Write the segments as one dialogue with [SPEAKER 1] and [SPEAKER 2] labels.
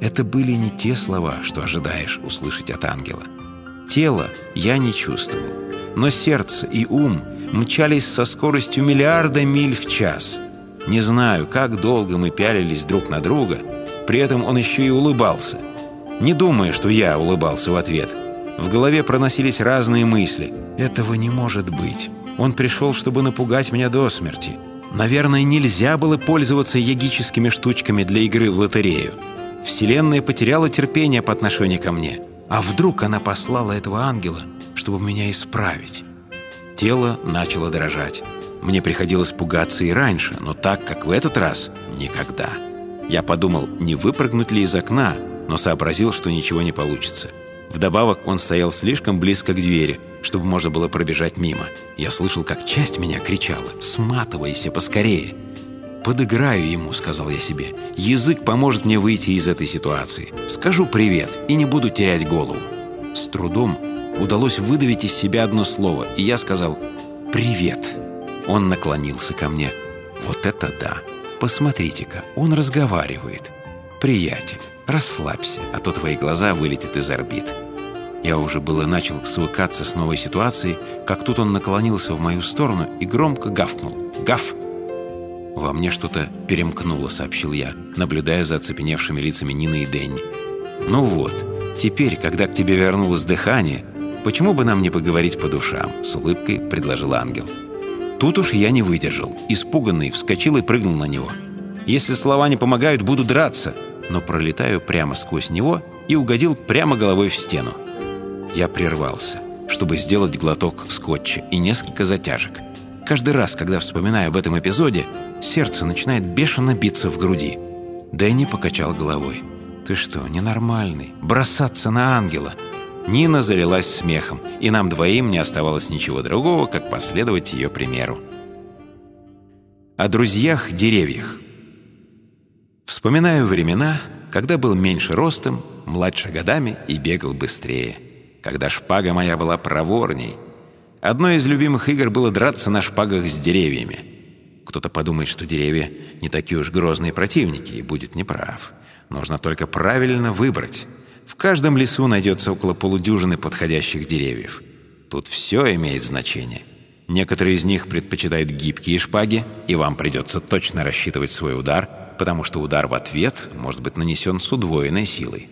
[SPEAKER 1] Это были не те слова, что ожидаешь услышать от ангела. Тело я не чувствовал, но сердце и ум мчались со скоростью миллиарда миль в час. Не знаю, как долго мы пялились друг на друга, при этом он еще и улыбался. Не думая, что я улыбался в ответ. В голове проносились разные мысли. «Этого не может быть. Он пришел, чтобы напугать меня до смерти. Наверное, нельзя было пользоваться ягическими штучками для игры в лотерею. Вселенная потеряла терпение по отношению ко мне. А вдруг она послала этого ангела, чтобы меня исправить? Тело начало дрожать. Мне приходилось пугаться и раньше, но так, как в этот раз, никогда. Я подумал, не выпрыгнуть ли из окна, но сообразил, что ничего не получится. Вдобавок он стоял слишком близко к двери, чтобы можно было пробежать мимо. Я слышал, как часть меня кричала «Сматывайся поскорее!» «Подыграю ему», — сказал я себе. «Язык поможет мне выйти из этой ситуации. Скажу привет и не буду терять голову». С трудом удалось выдавить из себя одно слово, и я сказал «Привет». Он наклонился ко мне. «Вот это да! Посмотрите-ка, он разговаривает. Приятель, расслабься, а то твои глаза вылетят из орбит». Я уже было начал свыкаться с новой ситуацией, как тут он наклонился в мою сторону и громко гавкнул. «Гав!» «Во мне что-то перемкнуло», — сообщил я, наблюдая за оцепеневшими лицами Нины и Дэнни. «Ну вот, теперь, когда к тебе вернулось дыхание, почему бы нам не поговорить по душам?» — с улыбкой предложил ангел. Тут уж я не выдержал. Испуганный, вскочил и прыгнул на него. «Если слова не помогают, буду драться!» Но пролетаю прямо сквозь него и угодил прямо головой в стену. Я прервался, чтобы сделать глоток скотча и несколько затяжек — Каждый раз, когда вспоминаю об этом эпизоде, сердце начинает бешено биться в груди. Дэнни покачал головой. «Ты что, ненормальный? Бросаться на ангела!» Нина залилась смехом, и нам двоим не оставалось ничего другого, как последовать ее примеру. О друзьях-деревьях. Вспоминаю времена, когда был меньше ростом, младше годами и бегал быстрее. Когда шпага моя была проворней — Одной из любимых игр было драться на шпагах с деревьями. Кто-то подумает, что деревья не такие уж грозные противники, и будет неправ. Нужно только правильно выбрать. В каждом лесу найдется около полудюжины подходящих деревьев. Тут все имеет значение. Некоторые из них предпочитают гибкие шпаги, и вам придется точно рассчитывать свой удар, потому что удар в ответ может быть нанесен с удвоенной силой.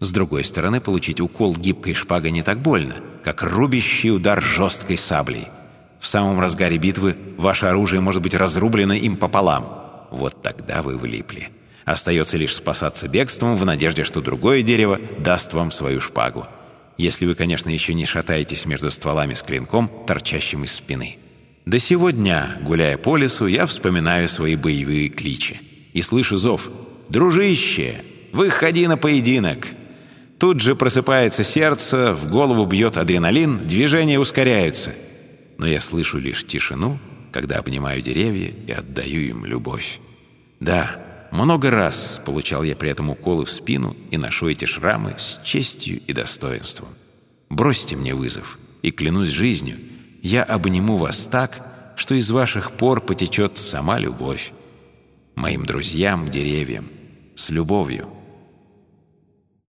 [SPEAKER 1] С другой стороны, получить укол гибкой шпагой не так больно, как рубящий удар жесткой саблей. В самом разгаре битвы ваше оружие может быть разрублено им пополам. Вот тогда вы влипли. Остается лишь спасаться бегством в надежде, что другое дерево даст вам свою шпагу. Если вы, конечно, еще не шатаетесь между стволами с клинком, торчащим из спины. До сего дня, гуляя по лесу, я вспоминаю свои боевые кличи и слышу зов «Дружище, выходи на поединок!» Тут же просыпается сердце, в голову бьет адреналин, движения ускоряются. Но я слышу лишь тишину, когда обнимаю деревья и отдаю им любовь. Да, много раз получал я при этом уколы в спину и ношу эти шрамы с честью и достоинством. Бросьте мне вызов, и клянусь жизнью, я обниму вас так, что из ваших пор потечет сама любовь. Моим друзьям, деревьям, с любовью.